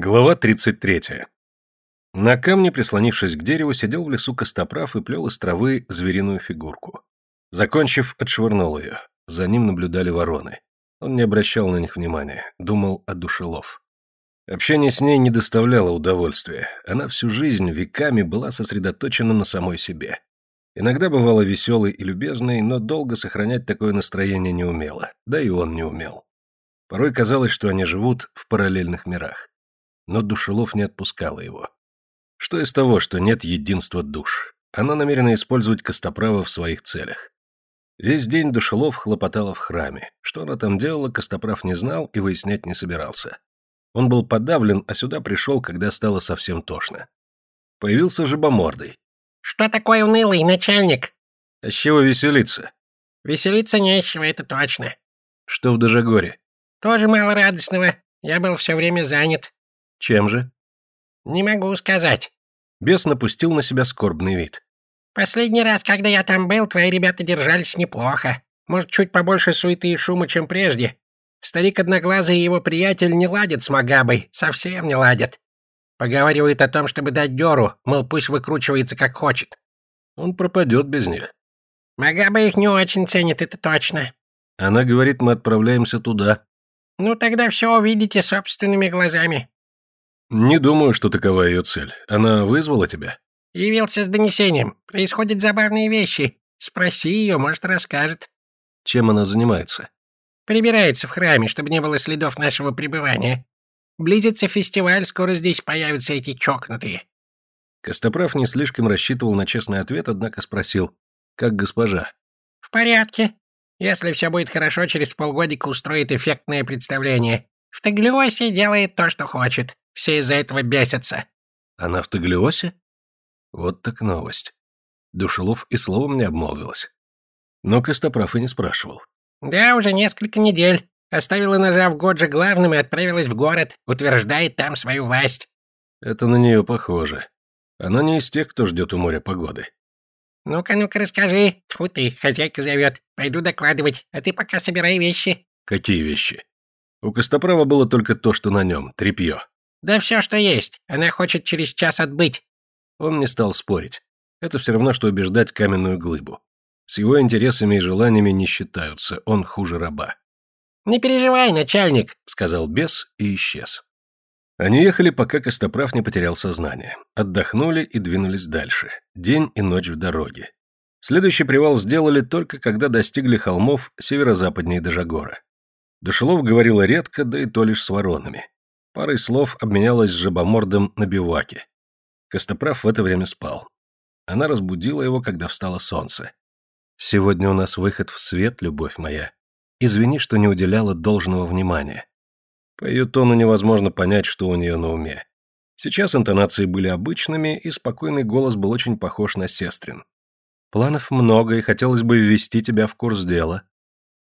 Глава 33. На камне, прислонившись к дереву, сидел в лесу костоправ и плел из травы звериную фигурку. Закончив, отшвырнул ее. За ним наблюдали вороны. Он не обращал на них внимания, думал о душелов. Общение с ней не доставляло удовольствия. Она всю жизнь, веками была сосредоточена на самой себе. Иногда бывала веселой и любезной, но долго сохранять такое настроение не умела, да и он не умел. Порой казалось, что они живут в параллельных мирах. Но Душелов не отпускала его. Что из того, что нет единства душ? Она намерена использовать Костоправа в своих целях. Весь день Душелов хлопотала в храме. Что она там делала, Костоправ не знал и выяснять не собирался. Он был подавлен, а сюда пришел, когда стало совсем тошно. Появился жабомордый. «Что такое унылый, начальник?» «А с чего веселиться?» «Веселиться нечего, это точно». «Что в Дожегоре?» «Тоже мало радостного. Я был все время занят». «Чем же?» «Не могу сказать». Бес напустил на себя скорбный вид. «Последний раз, когда я там был, твои ребята держались неплохо. Может, чуть побольше суеты и шума, чем прежде. Старик Одноглазый и его приятель не ладят с Магабой, совсем не ладят. Поговаривают о том, чтобы дать дёру, мол, пусть выкручивается как хочет. Он пропадет без них. Магаба их не очень ценит, это точно. Она говорит, мы отправляемся туда. Ну, тогда все увидите собственными глазами. Не думаю, что такова ее цель. Она вызвала тебя? Явился с донесением. Происходят забавные вещи. Спроси ее, может, расскажет. Чем она занимается? Прибирается в храме, чтобы не было следов нашего пребывания. Близится фестиваль, скоро здесь появятся эти чокнутые. Костоправ не слишком рассчитывал на честный ответ, однако спросил, как госпожа? В порядке. Если все будет хорошо, через полгодика устроит эффектное представление. В Таглиосе делает то, что хочет. Все из-за этого бесятся. Она в Таглиосе? Вот так новость. Душелов и словом не обмолвилась. Но Костоправ и не спрашивал. Да, уже несколько недель. Оставила ножа в Годжи главным и отправилась в город, утверждает там свою власть. Это на нее похоже. Она не из тех, кто ждет у моря погоды. Ну-ка, ну-ка, расскажи. Тьфу ты, хозяйка зовет. Пойду докладывать, а ты пока собирай вещи. Какие вещи? У Костоправа было только то, что на нем, тряпье. Да все, что есть. Она хочет через час отбыть. Он не стал спорить. Это все равно, что убеждать каменную глыбу. С его интересами и желаниями не считаются, он хуже раба. «Не переживай, начальник», — сказал бес и исчез. Они ехали, пока Костоправ не потерял сознание. Отдохнули и двинулись дальше. День и ночь в дороге. Следующий привал сделали только когда достигли холмов северо-западнее Дежагора. Душелов говорила редко, да и то лишь с воронами. Парой слов обменялась с жабомордом на биваке. Костоправ в это время спал. Она разбудила его, когда встало солнце. «Сегодня у нас выход в свет, любовь моя. Извини, что не уделяла должного внимания. По ее тону невозможно понять, что у нее на уме. Сейчас интонации были обычными, и спокойный голос был очень похож на сестрин. Планов много, и хотелось бы ввести тебя в курс дела.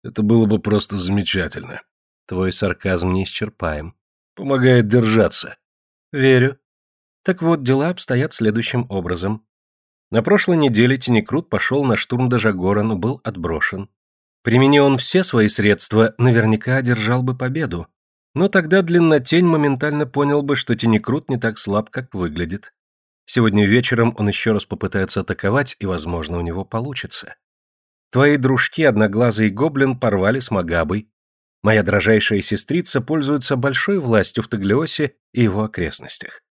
Это было бы просто замечательно. Твой сарказм неисчерпаем. Помогает держаться. Верю. Так вот, дела обстоят следующим образом. На прошлой неделе Тинекрут пошел на штурм Дажагора, но был отброшен. Примени он все свои средства, наверняка одержал бы победу. Но тогда Длиннотень моментально понял бы, что Тенекрут не так слаб, как выглядит. Сегодня вечером он еще раз попытается атаковать, и, возможно, у него получится. Твои дружки, Одноглазый Гоблин, порвали с Магабой. Моя дрожайшая сестрица пользуется большой властью в Таглиосе и его окрестностях.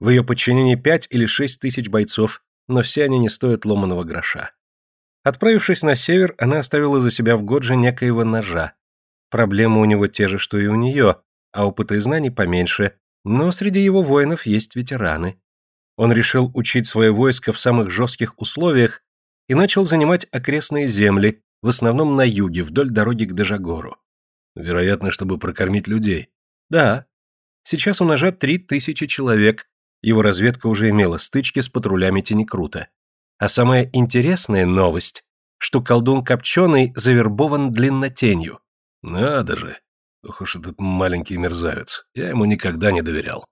В ее подчинении пять или шесть тысяч бойцов, но все они не стоят ломаного гроша. Отправившись на север, она оставила за себя в Годже некоего ножа. Проблемы у него те же, что и у нее, а опыта и знаний поменьше, но среди его воинов есть ветераны. Он решил учить свое войско в самых жестких условиях и начал занимать окрестные земли, в основном на юге, вдоль дороги к Дежагору. Вероятно, чтобы прокормить людей. Да. Сейчас у ножа три тысячи человек. Его разведка уже имела стычки с патрулями Тенекрута. А самая интересная новость, что колдун Копченый завербован длиннотенью. Надо же. Ох уж этот маленький мерзавец. Я ему никогда не доверял.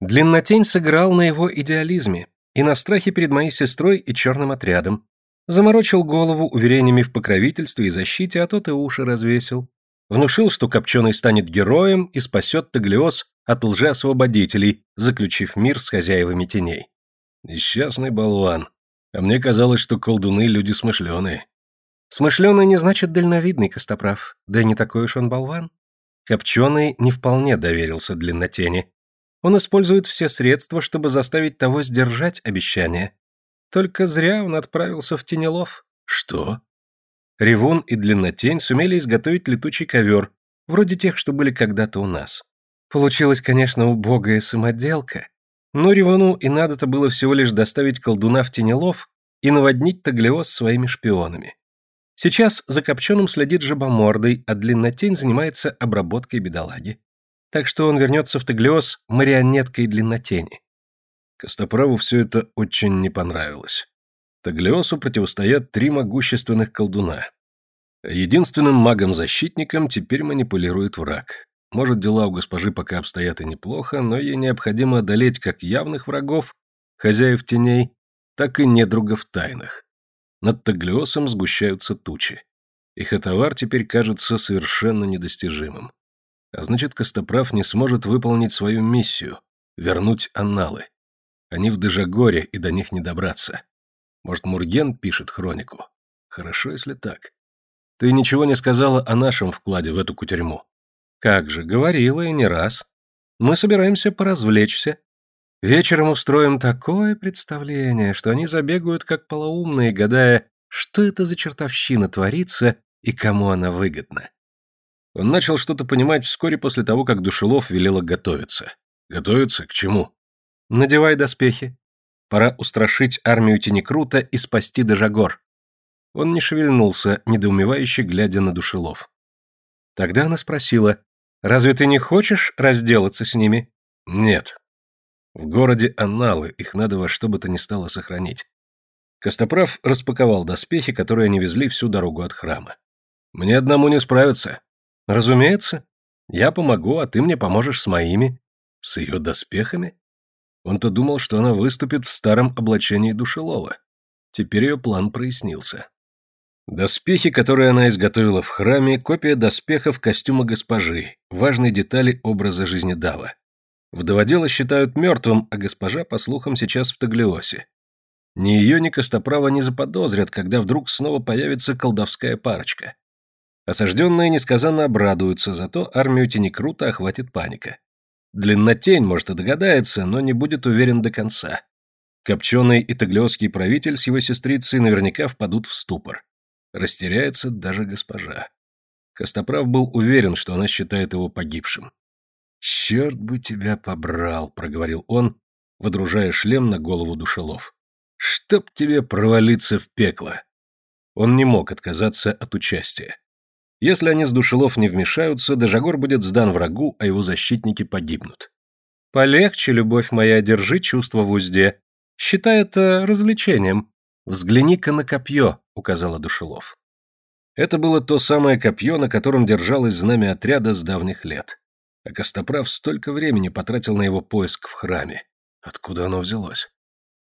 Длиннотень сыграл на его идеализме и на страхе перед моей сестрой и черным отрядом. Заморочил голову уверениями в покровительстве и защите, а тот и уши развесил. Внушил, что Копченый станет героем и спасет Таглиос от лжеосвободителей, заключив мир с хозяевами теней. Несчастный болван. А мне казалось, что колдуны люди смышленые. Смышленый не значит дальновидный, Костоправ. Да и не такой уж он болван. Копченый не вполне доверился длиннотени. Он использует все средства, чтобы заставить того сдержать обещание. Только зря он отправился в тенелов. Что? Ревун и Длиннотень сумели изготовить летучий ковер, вроде тех, что были когда-то у нас. Получилась, конечно, убогая самоделка, но Ревуну и надо-то было всего лишь доставить колдуна в Тенелов и наводнить Таглиоз своими шпионами. Сейчас за Копченым следит жабомордой, а Длиннотень занимается обработкой бедолаги. Так что он вернется в Таглиоз марионеткой Длиннотени. Костоправу все это очень не понравилось. Таглиосу противостоят три могущественных колдуна. Единственным магом-защитником теперь манипулирует враг. Может, дела у госпожи пока обстоят и неплохо, но ей необходимо одолеть как явных врагов, хозяев теней, так и недругов тайных. Над Таглиосом сгущаются тучи. Их товар теперь кажется совершенно недостижимым. А значит, Костоправ не сможет выполнить свою миссию — вернуть анналы. Они в Дежагоре, и до них не добраться. Может, Мурген пишет хронику? Хорошо, если так. Ты ничего не сказала о нашем вкладе в эту кутерьму. Как же, говорила и не раз. Мы собираемся поразвлечься. Вечером устроим такое представление, что они забегают как полоумные, гадая, что это за чертовщина творится и кому она выгодна. Он начал что-то понимать вскоре после того, как Душелов велела готовиться. Готовиться к чему? Надевай доспехи. Пора устрашить армию Тенекрута и спасти Дежагор. Он не шевельнулся, недоумевающе глядя на Душелов. Тогда она спросила, «Разве ты не хочешь разделаться с ними?» «Нет. В городе анналы, их надо во что бы то ни стало сохранить». Костоправ распаковал доспехи, которые они везли всю дорогу от храма. «Мне одному не справиться». «Разумеется. Я помогу, а ты мне поможешь с моими». «С ее доспехами?» Он-то думал, что она выступит в старом облачении душелова. Теперь ее план прояснился. Доспехи, которые она изготовила в храме, копия доспехов костюма госпожи, важной детали образа жизнедава. Вдоводела считают мертвым, а госпожа, по слухам, сейчас в Таглиосе. Ни ее, ни Костоправа не заподозрят, когда вдруг снова появится колдовская парочка. Осажденные несказанно обрадуются, зато армию Тенекрута охватит паника. Длиннотень, может, и догадается, но не будет уверен до конца. Копченый и правитель с его сестрицей наверняка впадут в ступор. Растеряется даже госпожа. Костоправ был уверен, что она считает его погибшим. «Черт бы тебя побрал», — проговорил он, водружая шлем на голову душелов. «Чтоб тебе провалиться в пекло!» Он не мог отказаться от участия. Если они с душелов не вмешаются, Дежагор будет сдан врагу, а его защитники погибнут. Полегче, любовь моя, держи чувство в узде. Считай это развлечением. Взгляни-ка на копье, указала Душелов. Это было то самое копье, на котором держалось знамя отряда с давних лет. А Костоправ столько времени потратил на его поиск в храме. Откуда оно взялось?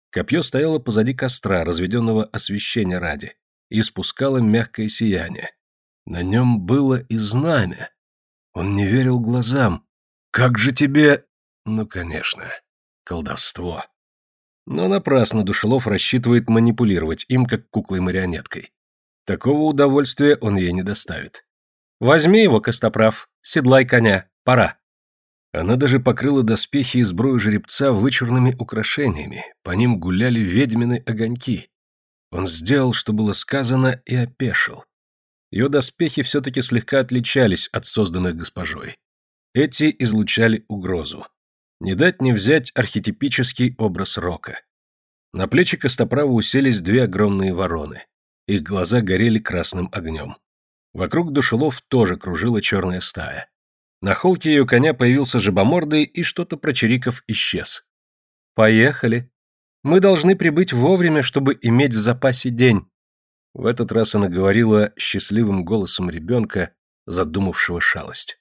Копье стояло позади костра, разведенного освещения ради, и испускало мягкое сияние. На нем было и знамя. Он не верил глазам. «Как же тебе...» Ну, конечно, колдовство. Но напрасно Душелов рассчитывает манипулировать им, как куклой-марионеткой. Такого удовольствия он ей не доставит. «Возьми его, Костоправ, седлай коня, пора». Она даже покрыла доспехи и сброю жеребца вычурными украшениями, по ним гуляли ведьмины огоньки. Он сделал, что было сказано, и опешил. Ее доспехи все-таки слегка отличались от созданных госпожой. Эти излучали угрозу. Не дать не взять архетипический образ рока. На плечи Костоправа уселись две огромные вороны. Их глаза горели красным огнем. Вокруг душелов тоже кружила черная стая. На холке ее коня появился жабомордый и что-то прочириков исчез. «Поехали. Мы должны прибыть вовремя, чтобы иметь в запасе день», в этот раз она говорила счастливым голосом ребенка, задумавшего шалость.